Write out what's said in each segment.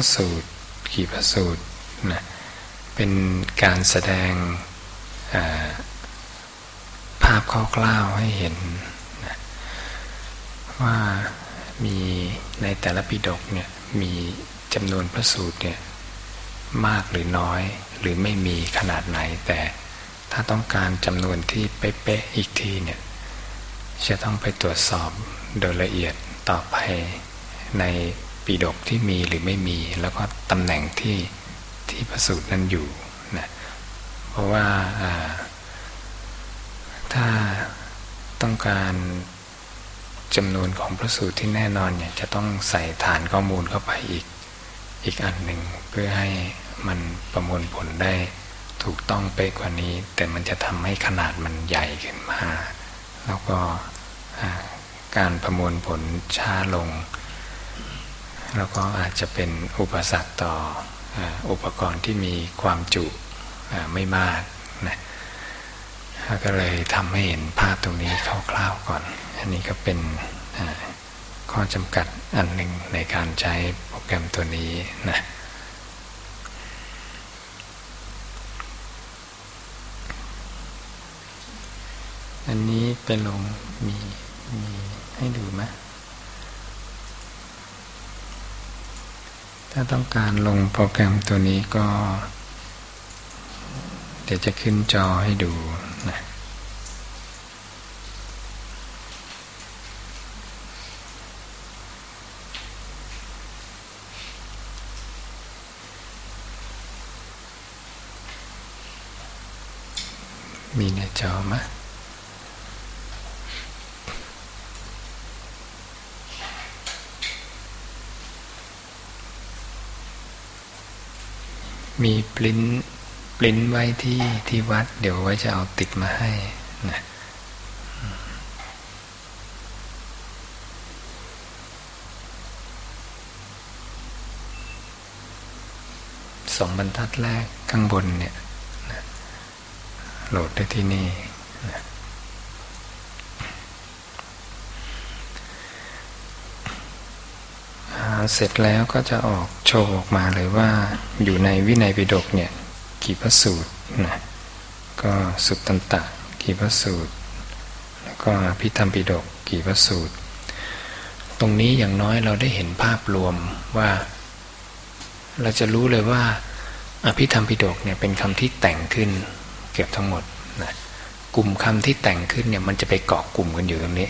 พระสูตรกี่พระสูตรนะเป็นการแสดงภาพคร่าวๆให้เห็นนะว่ามีในแต่ละปิฎกเนี่ยมีจำนวนพระสูตรเนี่ยมากหรือน้อยหรือไม่มีขนาดไหน แต่ถ้าต้องการจำนวนที่เป๊ะๆอีกทีเนี่ยจะต้องไปตรวจสอบโดยละเอียดต่อไปใน ปีดกที่มีหรือไม่มี แล้วก็ตำแหน่งที่ที่พระสูตรนั้นอยู่นะเพราะว่าถ้าต้องการจำนวนของพระสูตรที่แน่นอนเนี่ยจะต้องใส่ฐานข้อมูลเข้าไปอีกอีกอันหนึ่งเพื่อให้มันประมวลผลได้ถูกต้องไปกว่านี้ แต่มันจะทำให้ขนาดมันใหญ่ขึ้นมา แล้วก็การประมวลผลช้าลง แล้วก็อาจจะเป็นอุปสรรคต่ออุปกรณ์ที่มีความจุไม่มากนะก็เลยทำให้เห็นภาพตรงนี้คร่าวๆก่อน อันนี้ก็เป็นข้อจำกัดอันหนึ่งในการใช้โปรแกรมตัวนี้นะอันนี้เป็นลงมีมีให้ดูไหม ถ้าต้องการลงโปรแกรมตัวนี้ก็ เดี๋ยวจะขึ้นจอให้ดูนะมีในจอไหม มีปริ้นปริ้นไว้ที่ที่วัด เดี๋ยวไว้จะเอาติดมาให้นะสองบรรทัดแรกข้างบนเนี่ยนะโหลดได้ที่นี่นะเสร็จแล้วก็จะออก โชว์ออกมาเลยว่าอยู่ในวินัยปิฎกเนี่ยกี่พระสูตรนะก็สุตตันตะกี่พระสูตร แล้วก็พิธรรมปิฎกกี่พระสูตร ตรงนี้อย่างน้อยเราได้เห็นภาพรวมว่า เราจะรู้เลยว่าอภิธรรมปิฎกเนี่ยเป็นคำที่แต่งขึ้นเก็บทั้งหมดนะกลุ่มคำที่แต่งขึ้นเนี่ยมันจะไปเกาะกลุ่มกันอยู่ตรงนี้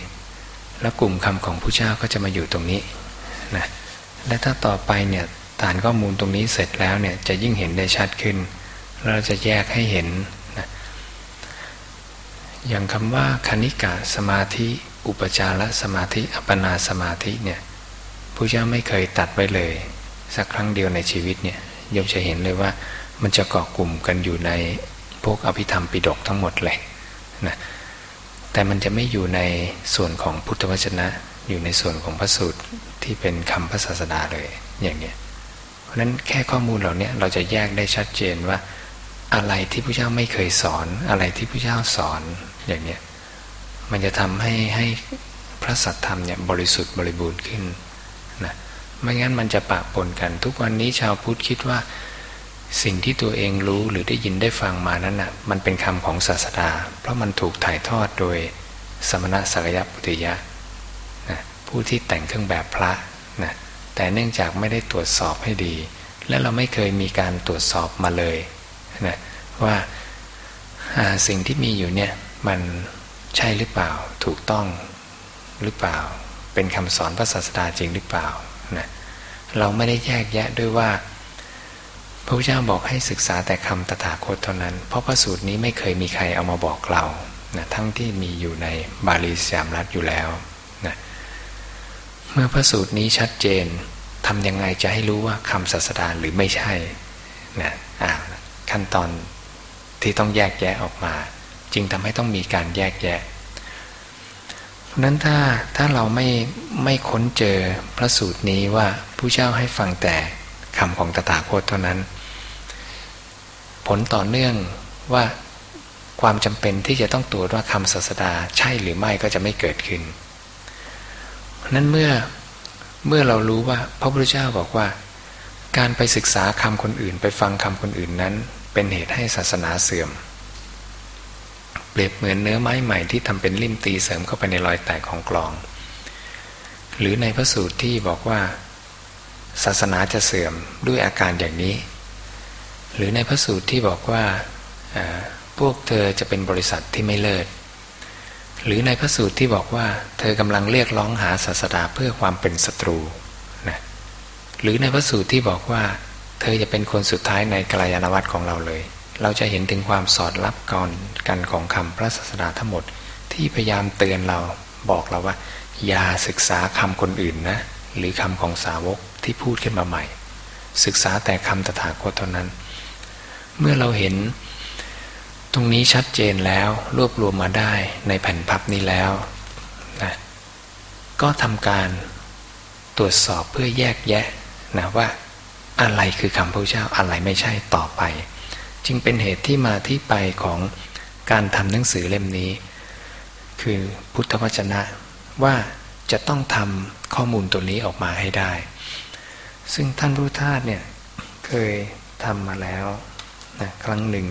แล้วกลุ่มคำของผู้เจ้าก็จะมาอยู่ตรงนี้นะและถ้าต่อไปเนี่ย ฐานข้อมูลตรงนี้เสร็จแล้วเนี่ยจะยิ่งเห็นได้ชัดขึ้น เราจะแยกให้เห็นนะอย่างคำว่าคณิกาสมาธิ อุปจารสมาธิ อัปปนาสมาธิเนี่ยพระเจ้าไม่เคยตัดไว้เลย สักครั้งเดียวในชีวิตเนี่ยยมจะเห็นเลยว่ามันจะเกาะกลุ่มกันอยู่ในพวกอภิธรรมปิฎกทั้งหมดเลยนะแต่มันจะไม่อยู่ในส่วนของพุทธวจนะ อยู่ในส่วนของพระสูตรที่เป็นคำพระศาสดาเลยอย่างเนี้ย ราะนั้นแค่ข้อมูลเหล่านี้เราจะแยกได้ชัดเจนว่า อะไรที่พระเจ้าไม่เคยสอน อะไรที่พระเจ้าสอนอย่างเนี้ยมันจะทำให้ให้พระสัทธรรมเนี่ยบริสุทธิ์บริบูรณ์ขึ้นนะไม่งั้นมันจะปะปนกัน ทุกวันนี้ชาวพุทธคิดว่า สิ่งที่ตัวเองรู้หรือได้ยินได้ฟังมานั้นนะ่ะมันเป็นคำของศาสดา เพราะมันถูกถ่ายทอดโดยสมณะสักยปุติยะผู้ที่แต่งเครื่องแบบพระนะ แต่เนื่องจากไม่ได้ตรวจสอบให้ดี และเราไม่เคยมีการตรวจสอบมาเลยนะว่าสิ่งที่มีอยู่เนี่ยมันใช่หรือเปล่าถูกต้องหรือเปล่า เป็นคำสอนพระศาสดาจริงหรือเปล่านะเราไม่ได้แยกแยะด้วยว่า พระพุทธเจ้าบอกให้ศึกษาแต่คำตถาคตเท่านั้น เพราะพระสูตรนี้ไม่เคยมีใครเอามาบอกเรานะทั้งที่มีอยู่ในบาลีสยามรัฐอยู่แล้วนะเมื่อพระสูตรนี้ชัดเจนำยังไงจะให้รู้ว่าคำศาสดาหรือไม่ใช่นะขั้นตอนที่ต้องแยกแยะออกมา จึงทำให้ต้องมีการแยกแยะ เพราะนั้นถ้าถ้าเราไม่ไม่ค้นเจอพระสูตรนี้ว่าผู้เจ้าให้ฟังแต่คำของตถาคตเท่านั้น ผลต่อเนื่องว่าความจำเป็นที่จะต้องตรวจว่าคำศาสดาใช่หรือไม่ก็จะไม่เกิดขึ้นนั้นเมื่อ เมื่อเรารู้ว่าพระพุทธเจ้าบอกว่า การไปศึกษาคำคนอื่น ไปฟังคำคนอื่นนั้น เป็นเหตุให้ศาสนาเสื่อม เปรียบเหมือนเนื้อไม้ใหม่ที่ทำเป็นลิ่มตีเสริมเข้าไปในรอยแตกของกลอง หรือในพระสูตรที่บอกว่า ศาสนาจะเสื่อมด้วยอาการอย่างนี้ หรือในพระสูตรที่บอกว่าพวกเธอจะเป็นบริษัทที่ไม่เลิศ หรือในพระสูตรที่บอกว่า เธอกำลังเรียกร้องหาศาสดาเพื่อความเป็นศัตรูนะหรือในพระสูตรที่บอกว่า เธอจะเป็นคนสุดท้ายในกลายานวัตของเราเลย เราจะเห็นถึงความสอดรับก่อนกันของคำพระศาสดาทั้งหมด ที่พยายามเตือนเราบอกเราว่า อย่าศึกษาคำคนอื่นนะ หรือคำของสาวกที่พูดขึ้นมาใหม่ ศึกษาแต่คำตถาคตเท่านั้น เมื่อเราเห็น ตรงนี้ชัดเจนแล้วรวบรวมมาได้ในแผ่นพับนี้แล้วนะก็ทำการตรวจสอบเพื่อแยกแยะนะว่าอะไรคือคำพระเจ้าอะไรไม่ใช่ต่อไป จึงเป็นเหตุที่มาที่ไปของการทำหนังสือเล่มนี้ คือพุทธวจนะว่าจะต้องทำข้อมูลตัวนี้ออกมาให้ได้ ซึ่งท่านพุทธทาสเนี่ยเคยทำมาแล้วนะครั้งหนึ่ง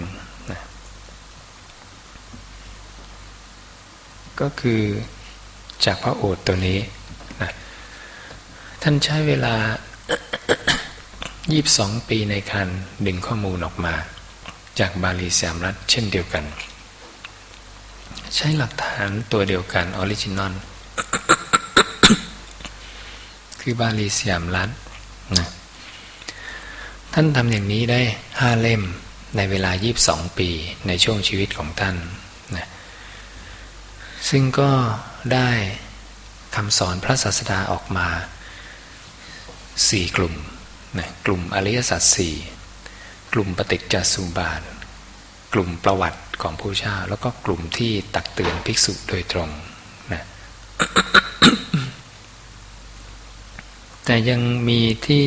ก็คือจากพระโอษฐ์ตัวนี้นะท่านใช้เวลายีบสองปีในการดึงข้อมูลออกมา จากบาลีสยามรัฐเช่นเดียวกัน ใช้หลักฐานตัวเดียวกัน originalคือบาลีสยามรัฐนะท่านทำอย่างนี้ได้ห้าเล่มในเวลายีบสองปีในช่วงชีวิตของท่าน ซึ่งก็ได้คำสอนพระศาสดาออกมาสี่กลุ่มนะกลุ่มอริยสัจสี่กลุ่มปฏิจจสุบาท กลุ่มประวัติของผู้เจ้าแล้วก็กลุ่มที่ตักเตือนภิกษุโดยตรงนะแต่ยังมีที่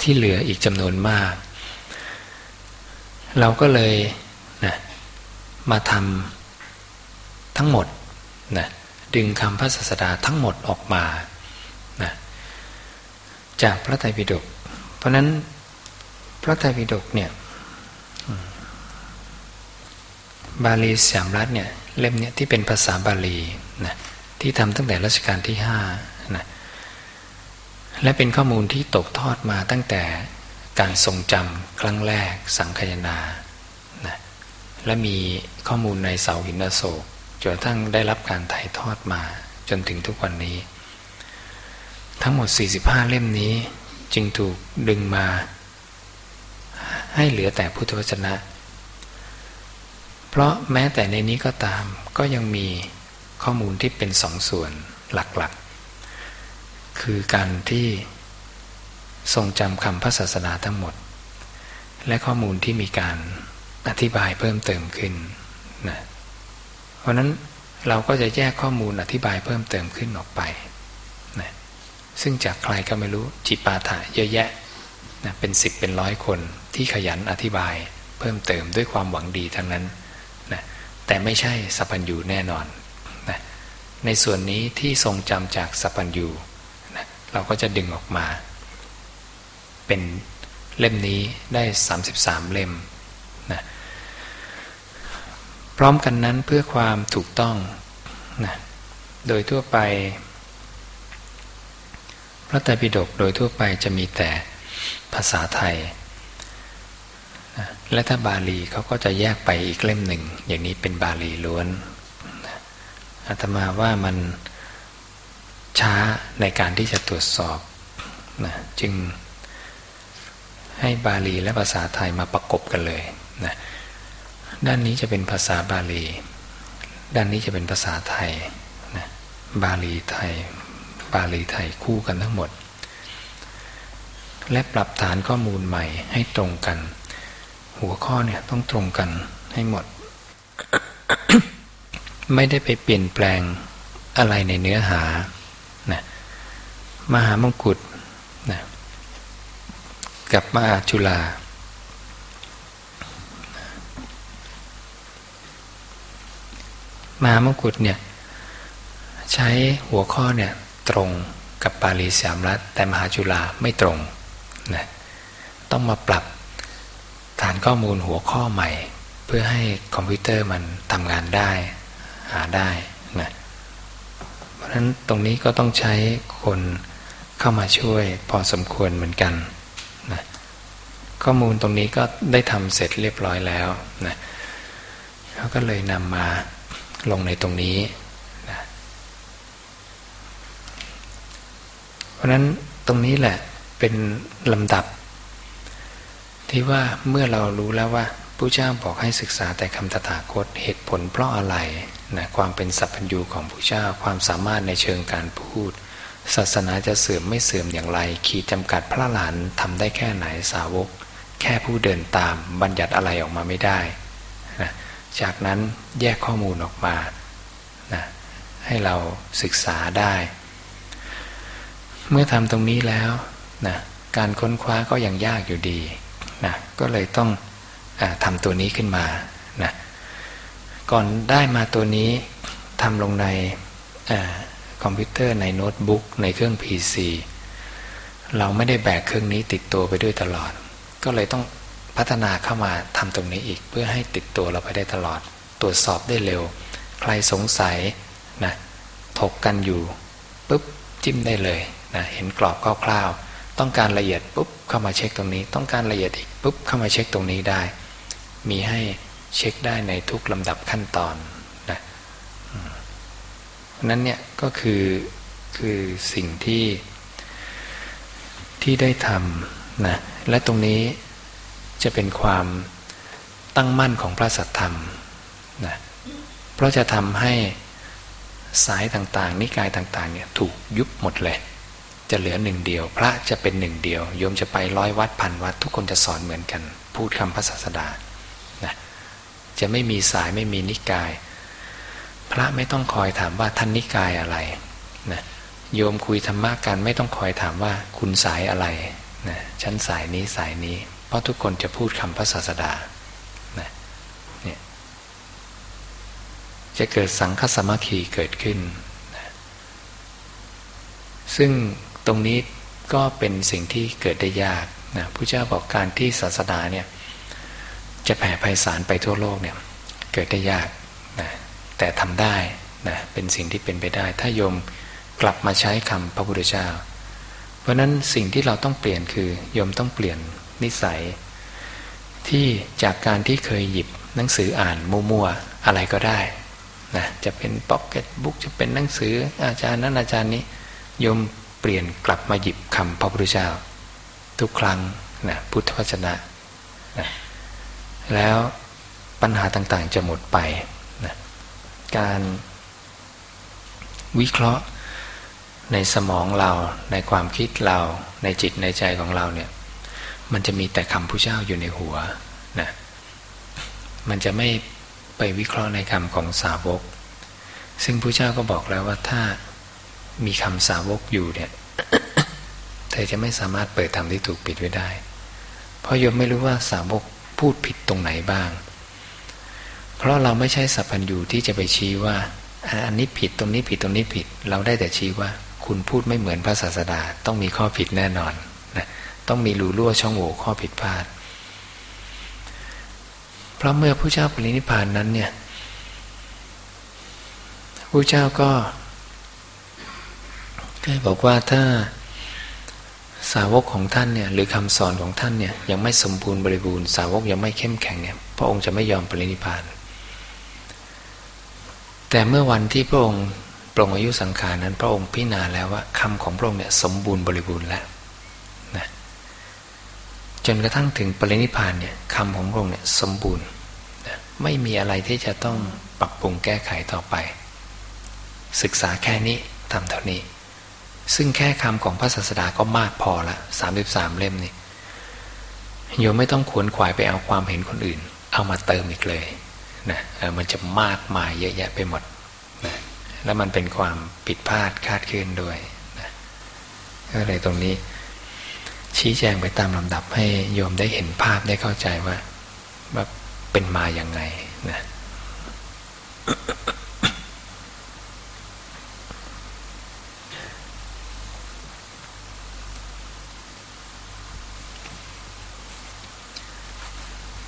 ที่เหลืออีกจำนวนมาก เราก็เลย มาทำทั้งหมดนะดึงคำพระศาสดาทั้งหมดออกมานะจากพระไตรปิฎกเพราะนั้นพระไตรปิฎกเนี่ยบาลีสามรัฐเนี่ยเล่มเนี่ยที่เป็นภาษาบาลีนะที่ทำตั้งแต่รัชกาลที่ห้านะและเป็นข้อมูลที่ตกทอดมาตั้งแต่การทรงจำครั้งแรกสังคยนา และมีข้อมูลในเสาหินโศกจนทั้งได้รับการถ่ายทอดมาจนถึงทุกวันนี้ ทั้งหมด 45 เล่มนี้จึงถูกดึงมา ให้เหลือแต่พุทธวจนะ เพราะแม้แต่ในนี้ก็ตามก็ยังมีข้อมูลที่เป็นสองส่วนหลักๆ คือการที่ทรงจำคำพระศาสนาทั้งหมด และข้อมูลที่มีการ อธิบายเพิ่มเติมขึ้นนะเพราะนั้นเราก็จะแยกข้อมูลอธิบายเพิ่มเติมขึ้นออกไปนะซึ่งจากใครก็ไม่รู้จิปาถะเยอะแยะนะเป็นสิบเป็นร้อยคนที่ขยันอธิบายเพิ่มเติมด้วยความหวังดีทั้งนั้นนะแต่ไม่ใช่สัพพัญญูแน่นอนนะในส่วนนี้ที่ทรงจำจากสัพพัญญูนะเราก็จะดึงออกมา เป็นเล่มนี้ได้ 33 เล่ม ร้อมกันนั้นเพื่อความถูกต้องนะโดยทั่วไป พระไตรปิฎกโดยทั่วไปจะมีแต่ภาษาไทยนะและถ้าบาลีเขาก็จะแยกไปอีกเล่มหนึ่ง อย่างนี้เป็นบาลีล้วนอาตมาว่ามันช้าในการที่จะตรวจสอบนะจึงให้บาลีและภาษาไทยมาประกบกันเลยนะ ด้านนี้จะเป็นภาษาบาลี ด้านนี้จะเป็นภาษาไทยนะบาลีไทย บาลีไทยคู่กันทั้งหมด และปรับฐานข้อมูลใหม่ให้ตรงกัน หัวข้อเนี่ยต้องตรงกันให้หมด ไม่ได้ไปเปลี่ยนแปลงอะไรในเนื้อหานะมหามงกุฎนะกับมหาจุฬา มหามงกุฎเนี่ยใช้หัวข้อเนี่ยตรงกับปาลีสามรัฐแต่มหาจุฬาไม่ตรงนะต้องมาปรับฐานข้อมูลหัวข้อใหม่ เพื่อให้คอมพิวเตอร์มันทำงานได้หาได้นะเพราะฉะนั้นตรงนี้ก็ต้องใช้คนเข้ามาช่วยพอสมควรเหมือนกันนะข้อมูลตรงนี้ก็ได้ทำเสร็จเรียบร้อยแล้วนะเขาก็เลยนำมา ลงในตรงนี้นะเพราะนั้นตรงนี้แหละเป็นลำดับ ที่ว่าเมื่อเรารู้แล้วว่าผู้เจ้าบอกให้ศึกษาแต่คำตถาคตเหตุผลเพราะอะไรนะความเป็นสัพพัญญูของผู้เจ้าความสามารถในเชิงการพูด ศาสนาจะเสื่อมไม่เสื่อมอย่างไร ขีดจำกัดพระหลานทำได้แค่ไหนสาวก แค่ผู้เดินตามบัญญัติอะไรออกมาไม่ได้นะ จากนั้นแยกข้อมูลออกมานะให้เราศึกษาได้ เมื่อทำตรงนี้แล้วนะการค้นคว้าก็ยังยากอยู่ดีนะก็เลยต้องอทำตัวนี้ขึ้นมานะก่อนได้มาตัวนี้ทำลงในอคอมพิวเตอร์ในโน้ตบุ๊กในเครื่อง PC เราไม่ได้แบกเครื่องนี้ติดตัวไปด้วยตลอด ก็เลยต้อง พัฒนาเข้ามาทำตรงนี้อีกเพื่อให้ติดตัวเราไปได้ตลอด ตรวจสอบได้เร็ว ใครสงสัยนะถกกันอยู่ปุ๊บจิ้มได้เลยนะเห็นกรอบคร่าวๆต้องการละเอียดปุ๊บเข้ามาเช็คตรงนี้ ต้องการละเอียดอีกปุ๊บเข้ามาเช็คตรงนี้ได้ มีให้เช็คได้ในทุกลำดับขั้นตอนนะนั้นเนี่ยก็คือคือสิ่งที่ที่ได้ทำนะและตรงนี้ จะเป็นความตั้งมั่นของพระสัทธรรมนะเพราะจะทำให้สายต่างๆ นิกายต่างๆเนี่ยถูกยุบหมดเลย จะเหลือหนึ่งเดียว พระจะเป็นหนึ่งเดียวโยมจะไปร้อยวัดพันวัด ทุกคนจะสอนเหมือนกัน พูดคำพระศาสดานะจะไม่มีสายไม่มีนิกาย พระไม่ต้องคอยถามว่าท่านนิกายอะไรนะโยมคุยธรรมะกันไม่ต้องคอยถามว่าคุณสายอะไรนะชั้นสายนี้สายนี้ เพราะทุกคนจะพูดคำพระศาสดานะเนี่ยจะเกิดสังคสมาคีเกิดขึ้นนะซึ่งตรงนี้ก็เป็นสิ่งที่เกิดได้ยากนะผู้เจ้าบอกการที่ศาสนาเนี่ยจะแผ่ไพศาลไปทั่วโลกเนี่ยเกิดได้ยากนะแต่ทำได้นะเป็นสิ่งที่เป็นไปได้ ถ้าโยมกลับมาใช้คำพระพุทธเจ้า เพราะนั้นสิ่งที่เราต้องเปลี่ยนคือโยมต้องเปลี่ยน นิสัย ที่จากการที่เคยหยิบหนังสืออ่านมั่วๆอะไรก็ได้นะจะเป็นพ็อกเก็ตบุ๊กจะเป็นหนังสืออาจารย์นั้นอาจารย์นี้ยมเปลี่ยนกลับมาหยิบคำพระพุทธเจ้า ทุกครั้งนะพุทธวจนะนะแล้วปัญหาต่างๆจะหมดไปนะการวิเคราะห์ในสมองเราในความคิดเราในจิตในใจของเราเนี่ย มันจะมีแต่คำพระเจ้าอยู่ในหัวนะมันจะไม่ไปวิเคราะห์ในคำของสาวก ซึ่งพระเจ้าก็บอกแล้วว่าถ้ามีคำสาวกอยู่เนี่ยเธอจะไม่สามารถเปิดธรรมที่ถูกปิดไว้ได้ เพราะโยมไม่รู้ว่าสาวกพูดผิดตรงไหนบ้าง เพราะเราไม่ใช่สัพพัญญูที่จะไปชี้ว่า อันนี้ผิดตรงนี้ผิดตรงนี้ผิด เราได้แต่ชี้ว่า คุณพูดไม่เหมือนพระศาสดาต้องมีข้อผิดแน่นอน ต้องมีรูรั่วช่องโหว่ข้อผิดพลาด เพราะเมื่อผู้เจ้าปรินิพานนั้นเนี่ยผู้เจ้าก็ได้บอกว่าถ้าสาวกของท่านเนี่ยหรือคำสอนของท่านเนี่ยยังไม่สมบูรณ์บริบูรณ์สาวกยังไม่เข้มแข็งเนี่ยพระองค์จะไม่ยอมปรินิพาน แต่เมื่อวันที่พระองค์ปรงอายุสังขารนั้น พระองค์พิจารณาแล้วว่าคำของพระองค์เนี่ยสมบูรณ์บริบูรณ์แล้ว จนกระทั่งถึงปรินิพานเนี่ยคำของพระองค์เนี่ยสมบูรณ์ไม่มีอะไรที่จะต้องปรับปรุงแก้ไขต่อไป ศึกษาแค่นี้ทำเท่านี้ ซึ่งแค่คำของพระศาสดาก็มากพอละสามสิบสามเล่มนี่โยมไม่ต้องขวนขวายไปเอาความเห็นคนอื่น เอามาเติมอีกเลยนะมันจะมากมายเยอะแยะไปหมดนะแล้วมันเป็นความผิดพลาดคาดเคลื่อนด้วยนะก็เลยตรงนี้ ชี้แจงไปตามลำดับให้โยมได้เห็นภาพได้เข้าใจว่าว่าเป็นมาอย่างไงนะ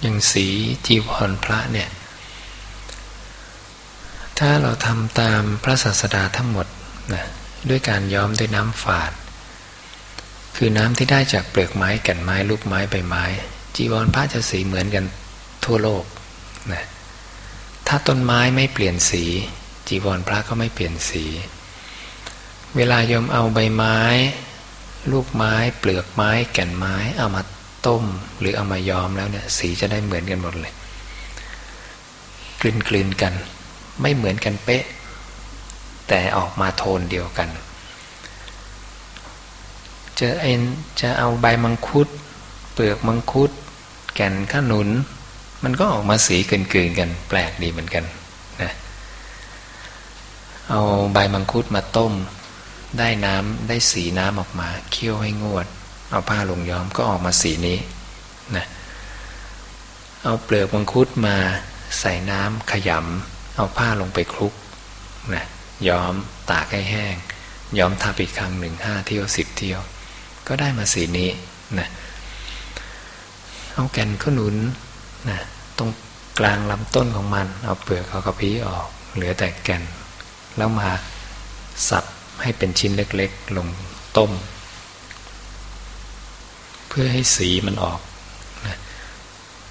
อย่างสีจีวรพระเนี่ย ถ้าเราทำตามพระศาสดาทั้งหมดนะด้วยการย้อมด้วยน้ำฝาด คือน้ำที่ได้จากเปลือกไม้แก่นไม้ลูกไม้ใบไม้ จีวรพระจะสีเหมือนกันทั่วโลกนะถ้าต้นไม้ไม่เปลี่ยนสี จีวรพระก็ไม่เปลี่ยนสี เวลายมเอาใบไม้ ลูกไม้ เปลือกไม้ แก่นไม้ เอามาต้ม หรือเอามาย้อมแล้วเนี่ยสีจะได้เหมือนกันหมดเลยกลืนกลืนกัน ไม่เหมือนกันเป๊ะ แต่ออกมาโทนเดียวกัน จะเอ็นจะเอาใบมังคุด เปลือกมังคุด แก่นขนุน มันก็ออกมาสีเกลืนๆกัน แปลกดีเหมือนกันนะเอาใบมังคุดมาต้ม ได้น้ำได้สีน้ำออกมา เคี่ยวให้งวด เอาผ้าลงย้อมก็ออกมาสีนี้นะเอาเปลือกมังคุดมาใส่น้ำขยำเอาผ้าลงไปคลุกนะย้อมตากให้แห้ง ย้อมทับอีกครั้งหนึ่งห้าเที่ยวสิบเที่ยว ก็ได้มาสีนี้นะเอาแก่นขนุนนะตรงกลางลำต้นของมัน เอาเปลือกเอากระพี้ออก เหลือแต่แก่น แล้วมาสับให้เป็นชิ้นเล็กๆ ลงต้ม เพื่อให้สีมันออกนะ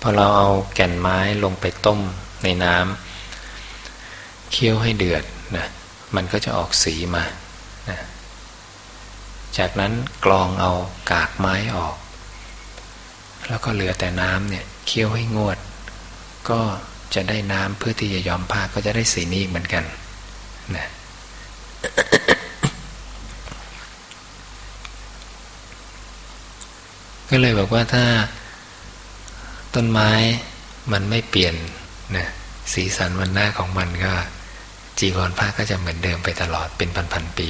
พอเราเอาแก่นไม้ลงไปต้มในน้ำเคี่ยวให้เดือดนะมันก็จะออกสีมานะ จากนั้นกรองเอากากไม้ออก แล้วก็เหลือแต่น้ำเนี่ยเคี่ยวให้งวด ก็จะได้น้ำเพื่อที่จะย้อมผ้าก็จะได้สีนี้เหมือนกันนะก็เลยบอกว่าถ้าต้นไม้มันไม่เปลี่ยนนะสีสันวันหน้าของมันก็ จีวรผ้าก็จะเหมือนเดิมไปตลอดเป็นพันๆปี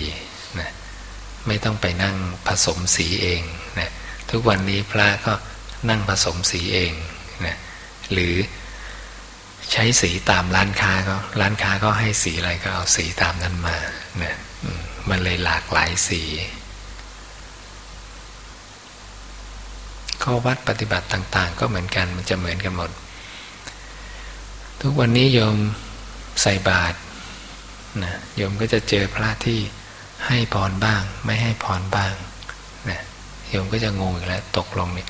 ไม่ต้องไปนั่งผสมสีเองนะทุกวันนี้พระก็นั่งผสมสีเองนะหรือใช้สีตามร้านค้าก็ร้านค้าก็ให้สีอะไรก็เอาสีตามนั้นมานะมันเลยหลากหลายสีข้อวัดปฏิบัติต่าง ๆ ก็เหมือนกันมันจะเหมือนกันหมด ทุกวันนี้โยมใส่บาตรนะโยมก็จะเจอพระที่ ให้พรบ้าง ไม่ให้พรบ้างนะโยมก็จะงงอีกแล้ว ตกลงนี่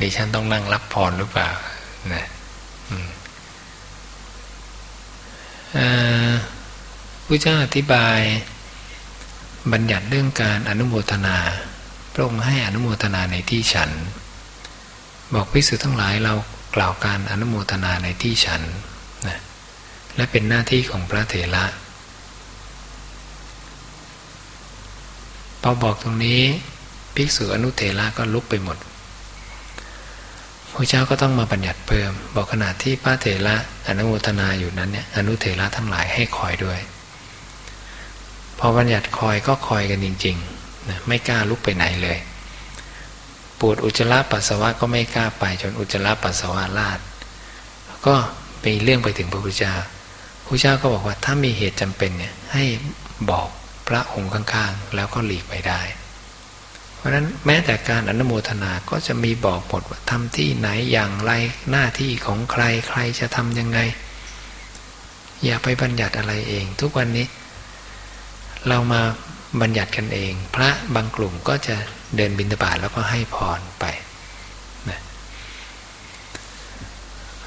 ดิฉันต้องนั่งรับพรหรือเปล่านะพระเจ้าอธิบาย บัญญัติเรื่องการอนุโมทนาพระองค์ให้อนุโมทนาในที่ฉัน บอกพิสุทั้งหลายเรากล่าวการอนุโมทนาในที่ฉันนะและเป็นหน้าที่ของพระเถระ พอบอกตรงนี้ภิกษุอนุเถระก็ลุกไปหมดพระเจ้าก็ต้องมาบัญญัติเพิ่ม บอกขณะที่พระเถระอนุโมทนาอยู่นั้นเนี่ยอนุเถระทั้งหลายให้คอยด้วย พอบัญญัติคอยก็คอยกันจริงๆนะไม่กล้าลุกไปไหนเลยปวดอุจจาระปัสสาวะก็ไม่กล้าไปจนอุจจาระปัสสาวะลาดก็มีเรื่องไปถึงพระพุทธเจ้าพระเจ้าก็บอกว่าถ้ามีเหตุจำเป็นเนี่ยให้บอก พระองค์ข้างๆ แล้วก็หลีกไปได้ เพราะนั้นแม้แต่การอนุโมทนาก็จะมีบอกหมดว่าทำที่ไหนอย่างไรหน้าที่ของใครใครจะทำยังไง อย่าไปบัญญัติอะไรเอง ทุกวันนี้ เรามาบัญญัติกันเอง พระบางกลุ่มก็จะเดินบิณฑบาตแล้วก็ให้พรไปนะ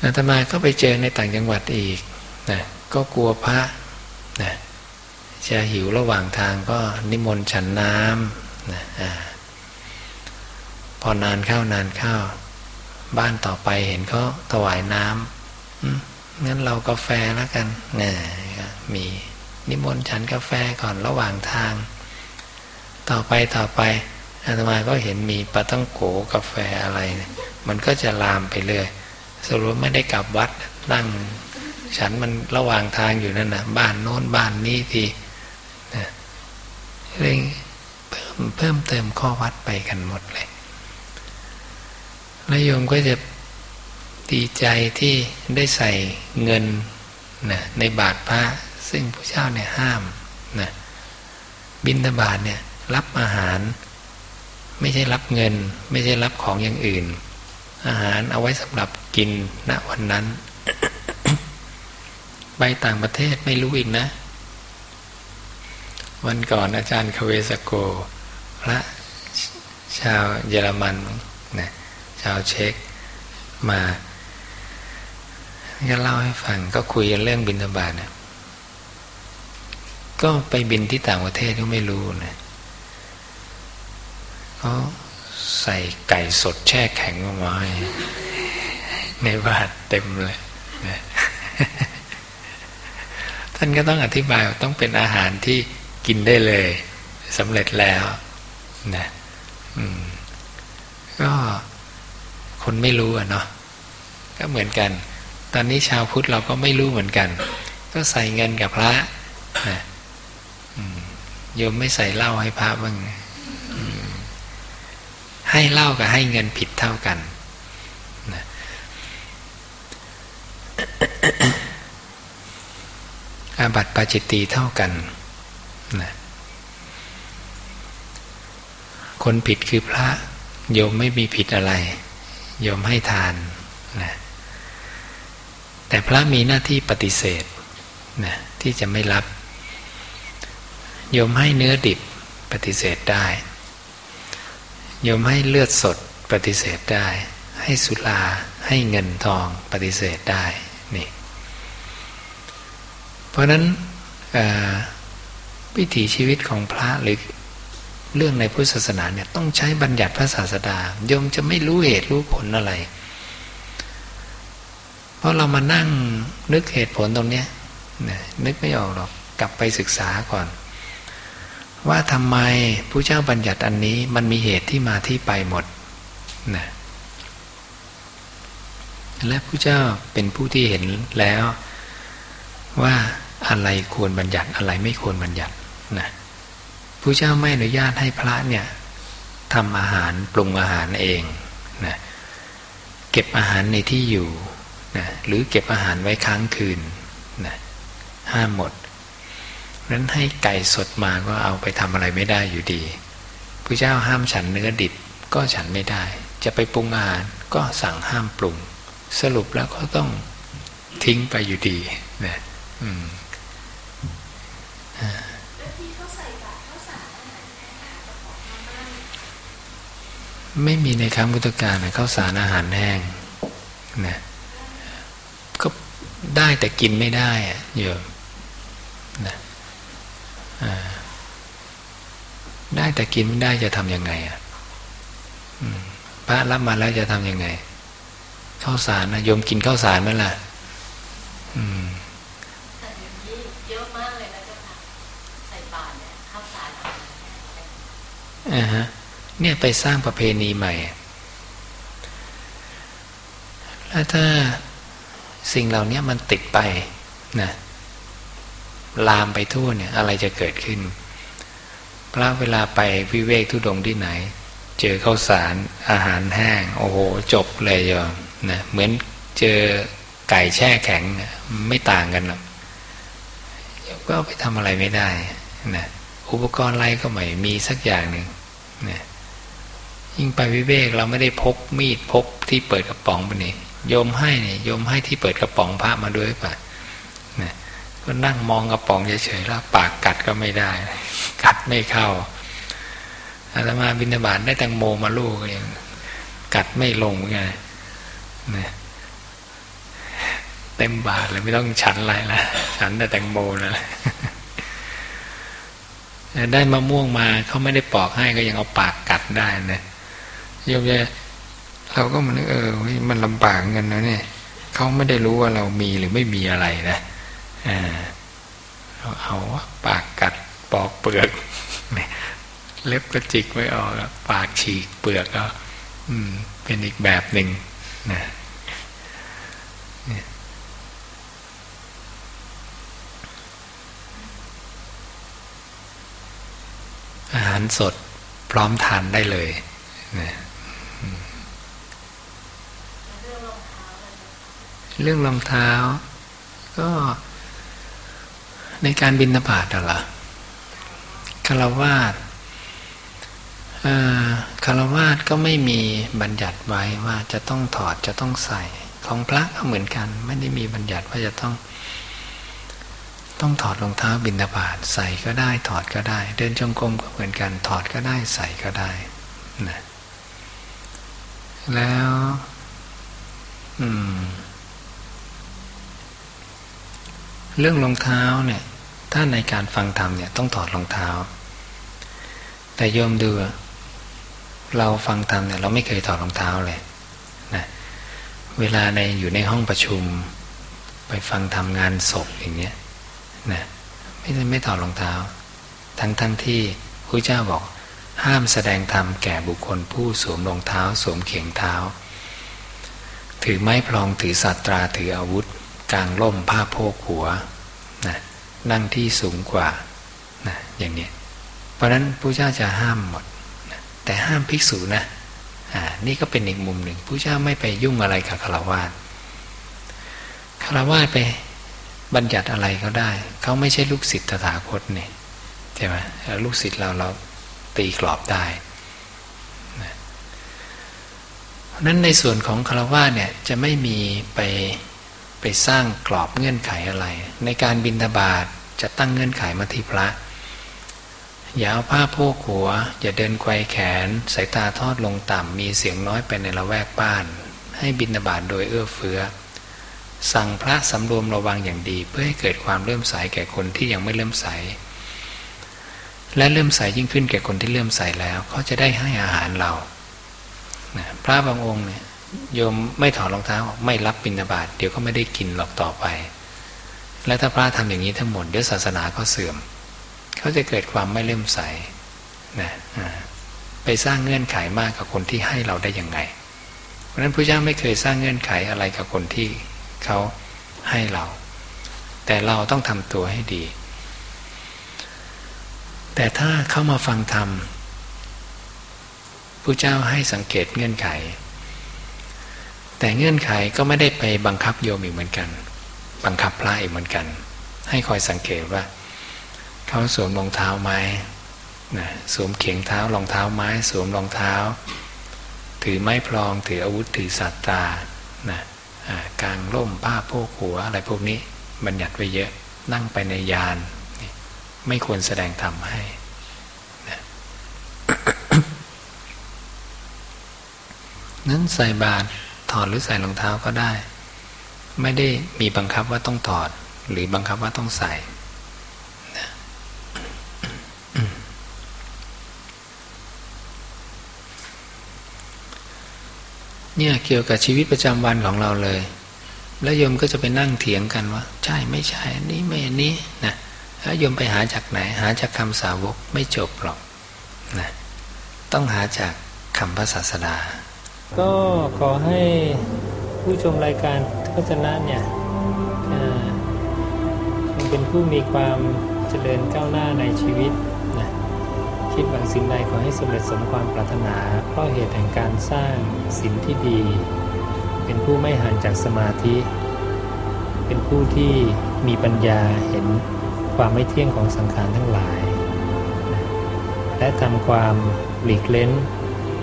อาตมาก็ไปเจอในต่างจังหวัดอีกนะก็กลัวพระนะ จะหิวระหว่างทางก็นิมนต์ฉันน้ำนะอ่าพอนานเข้านานเข้า บ้านต่อไปเห็นเขาถวายน้ำงั้นเรากาแฟแล้วกันเนี่ยมีนิมนต์ฉันกาแฟก่อนระหว่างทาง ต่อไปต่อไปอาตมาก็เห็นมีปาตั้งโกกาแฟอะไรมันก็จะลามไปเรื่อยสรุปไม่ได้กลับวัดนั่งฉันมันระหว่างทางอยู่นั่นนะบ้านโน้นบ้านนี้ที เร่งเพิ่มเพิ่มเติมข้อวัดไปกันหมดเลยแล้วโยมก็จะดีใจที่ได้ใส่เงินนะในบาทพระซึ่งพระเจ้าเนี่ยห้ามนะบิณฑบาตเนี่ยรับอาหาร ไม่ใช่รับเงิน ไม่ใช่รับของอย่างอื่น อาหารเอาไว้สำหรับกินณวันนั้น ไปต่างประเทศไม่รู้อีกนะ วันก่อนอาจารย์คเวสโก พระชาวเยอรมันนะชาวเช็กมาก็เล่าให้ฟังก็คุยกันเรื่องบินทบาทนะก็ไปบินที่ต่างประเทศก็ไม่รู้นะเขาใส่ไก่สดแช่แข็งมาให้ในบาทเต็มเลยนะท่านก็ต้องอธิบายว่าต้องเป็นอาหารที่ กินได้เลยสำเร็จแล้วนะก็คนไม่รู้อะเนาะก็เหมือนกัน ตอนนี้ชาวพุทธเราก็ไม่รู้เหมือนกัน ก็ใส่เงินกับพระนะโยมไม่ใส่เหล้าให้พระบ้างให้เหล้ากับให้เงินผิดเท่ากันนะอาบัติปาจิตตีเท่ากัน นะคนผิดคือพระโยมไม่มีผิดอะไร โยมให้ทานนะแต่พระมีหน้าที่ปฏิเสธนะที่จะไม่รับ โยมให้เนื้อดิบปฏิเสธได้ โยมให้เลือดสดปฏิเสธได้ ให้สุราให้เงินทองปฏิเสธได้นี่เพราะนั้น วิถีชีวิตของพระหรือเรื่องในพุทธศาสนาเนี่ยต้องใช้บัญญัติพระศาสดาโยมจะไม่รู้เหตุรู้ผลอะไร เพราะเรามานั่งนึกเหตุผลตรงเนี้ยนึกไม่ออกหรอกกลับไปศึกษาก่อน ว่าทำไมผู้เจ้าบัญญัติอันนี้มันมีเหตุที่มาที่ไปหมดนะและผู้เจ้าเป็นผู้ที่เห็นแล้วว่าอะไรควรบัญญัติอะไรไม่ควรบัญญัติ นะผู้เจ้าไม่อนุญาตให้พระเนี่ยทำอาหารปรุงอาหารเองนะเก็บอาหารในที่อยู่นะหรือเก็บอาหารไว้ค้างคืนนะห้ามหมดนั้นให้ไก่สดมาก็เอาไปทำอะไรไม่ได้อยู่ดีพระเจ้าห้ามฉันเนื้อดิบก็ฉันไม่ได้ จะไปปรุงอาหารก็สั่งห้ามปรุง สรุปแล้วก็ต้องทิ้งไปอยู่ดีนะอืม ไม่มีในครั้งพุทธกาลข้าวสารอาหารแห้งนะก็ได้แต่กินไม่ได้อะโยมนะได้แต่กินไม่ได้จะทำยังไงอะพระรับมาแล้วจะทำยังไงข้าวสารนะโยมกินข้าวสารไหมล่ะอืมเยอะมากเลยนะเจ้าค่ะใส่บาตรเนี่ยข้าวสารอ่าฮะ เนี่ยไปสร้างประเพณีใหม่ แล้วถ้าสิ่งเหล่านี้มันติดไปนะลามไปทั่วเนี่ยอะไรจะเกิดขึ้น พระเวลาไปวิเวกทุดงที่ไหน เจอข้าวสารอาหารแห้ง โอ้โห จบเลยยอมนะเหมือนเจอไก่แช่แข็งไม่ต่างกันหรอกก็ไปทำอะไรไม่ได้นะอุปกรณ์อะไรก็ไม่มีสักอย่างหนึ่งนะ ยิ่งไปวิเวกเราไม่ได้พกมีดพกที่เปิดกระป๋องไปนี่โยมให้เนี่ยโยมให้ที่เปิดกระป๋องพระมาด้วยป่ะนะก็นั่งมองกระป๋องเฉยๆแล้วปากกัดก็ไม่ได้ กัดไม่เข้าอาตมาบินาบาตได้แตงโมมาลูกยังกัดไม่ลงไงนะเต็มบาทเลยไม่ต้องฉันอะไรละฉันแต่แตงโมนะได้มะม่วงมาเขาไม่ได้ปอกให้ก็ยังเอาปากกัดได้นะ โยมจะเราก็มันเออมันลำบากเงินนะเนี่ยเขาไม่ได้รู้ว่าเรามีหรือไม่มีอะไรนะอ่าเราเอาปากกัดปอกเปลือกเล็บกระจิกไม่ออกปากฉีกเปลือกก็อืมเป็นอีกแบบหนึ่งนะอาหารสดพร้อมทานได้เลยนะ เรื่องรองเท้า ก็ในการบินทบาทเหรอคารวาสคารวาสก็ไม่มีบัญญัติไว้ว่าจะต้องถอดจะต้องใส่ของพระก็เหมือนกัน ไม่ได้มีบัญญัติว่าจะต้อง ต้องถอดรองเท้าบินบาตใส่ก็ได้ ถอดก็ได้ เดินจงกรมก็เหมือนกัน ถอดก็ได้ใส่ก็ได้นะแล้ว อืม เรื่องรองเท้าเนี่ยถ้าในการฟังธรรมเนี่ยต้องถอดรองเท้า แต่โยมดูเราฟังธรรมเนี่ยเราไม่เคยถอดรองเท้าเลยนะเวลาในอยู่ในห้องประชุม ไปฟังทำงานศพอย่างเนี้ยนะไม่ไม่ถอดรองเท้า ทั้งทั้งที่พระเจ้าบอกห้ามแสดงธรรมแก่บุคคลผู้สวมรองเท้า สวมเขียงเท้า ถือไม้พลองถือสัตราถืออาวุธ กลางล่มผ้าโพกหัวนะนั่งที่สูงกว่านะอย่างนี้เพราะนั้นพระเจ้าจะห้ามหมดแต่ห้ามภิกษุนะอ่านี่ก็เป็นอีกมุมหนึ่งผู้เจ้าไม่ไปยุ่งอะไรกับคารวาสคารวาสไปบัญญัติอะไรเขาได้ เขาไม่ใช่ลูกศิษย์ตถาคตเนี่ยใช่ไหมลูกศิษย์เราเราตีกรอบได้นั้นในส่วนของคารวะเนี่ยจะไม่มีไป ไปสร้างกรอบเงื่อนไขอะไร ในการบินทบาทจะตั้งเงื่อนไขมาที่พระ อย่าเอาผ้าโพกหัว อย่าเดินไกวแขน สายตาทอดลงต่ำ มีเสียงน้อยไปในละแวกบ้าน ให้บินาบาตโดยเอื้อเฟื้อ สั่งพระสำรวมระวังอย่างดี เพื่อให้เกิดความเลื่อมใสแก่คนที่ยังไม่เลื่อมใส และเลื่อมใสยิ่งขึ้นแก่คนที่เลื่อมใสแล้วเขาจะได้ให้อาหารเราพระบางองค์เนี่ย โยมไม่ถอดรองเท้าไม่รับบิณฑบาตเดี๋ยวก็ไม่ได้กินหรอกต่อไป และถ้าพระทำอย่างนี้ทั้งหมดเดี๋ยวศาสนาก็เสื่อม เขาจะเกิดความไม่เลื่อมใสนะไปสร้างเงื่อนไขมากกับคนที่ให้เราได้ยังไง เพราะนั้นพระเจ้าไม่เคยสร้างเงื่อนไขอะไรกับคนที่เขาให้เรา แต่เราต้องทำตัวให้ดี แต่ถ้าเข้ามาฟังธรรมพระเจ้าให้สังเกตเงื่อนไข แต่เงื่อนไขก็ไม่ได้ไปบังคับโยมอีกเหมือนกัน บังคับพระอีกเหมือนกัน ให้คอยสังเกตว่า เขาสวมรองเท้าไม้นะสวมเขียงเท้ารองเท้าไม้สวมรองเท้า ถือไม้พลองถืออาวุธถือสัตตานะกลางร่มผ้าโพกหัวอะไรพวกนี้บัญญัติไว้เยอะนั่งไปในยาน ไม่ควรแสดงธรรมให้นะนั้นใส่บาตร อดหรือใส่รองเท้าก็ได้ ไม่ได้มีบังคับว่าต้องถอด หรือบังคับว่าต้องใส่เนี่ยเกี่ยวกับชีวิตประจำวันของเราเลย แล้วโยมก็จะไปนั่งเถียงกันว่า ใช่ไม่ใช่นี่ไม่นี้นะแล้วโยมไปหาจากไหน หาจากคำสาวกไม่จบหรอกนะต้องหาจากคำพระศาสดา ก็ขอให้ผู้ชมรายการพจนะเนี่ยเป็นผู้มีความเจริญก้าวหน้าในชีวิตคิดหวังสิ่งใดขอให้สำเร็จสมความปรารถนาเพราะเหตุแห่งการสร้างศีลที่ดี เป็นผู้ไม่ห่างจากสมาธิ เป็นผู้ที่มีปัญญาเห็นความไม่เที่ยงของสังขารทั้งหลาย และทำความหลีกเล้น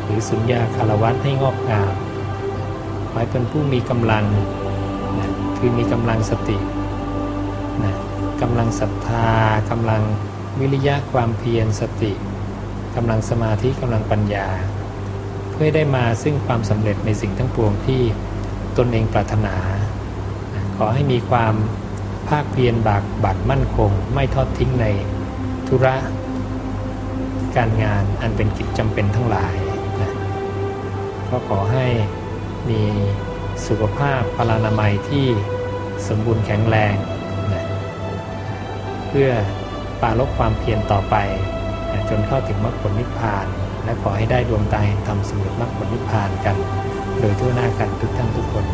หรือสุญญาคารวัตให้งอกงามขอให้เป็นผู้มีกำลังนะคือมีกำลังสตินะกำลังศรัทธากำลังวิริยะความเพียรสติกำลังสมาธิกำลังปัญญา เพื่อได้มาซึ่งความสำเร็จในสิ่งทั้งปวงที่ตนเองปรารถนา ขอให้มีความภาคเพียรบากบัดมั่นคง ไม่ทอดทิ้งในธุระการงานอันเป็นกิจจำเป็นทั้งหลาย ก็ขอให้มีสุขภาพพลานามัยที่สมบูรณ์แข็งแรงนะเพื่อปาลบความเพียรต่อไปจนเข้าถึงมรรคผลนิพพาน และขอให้ได้ดวงตาเห็นธรรมสมบูรมรรคผลนิพพานกัน โดยทั่วหน้ากันทุกท่านทุกคน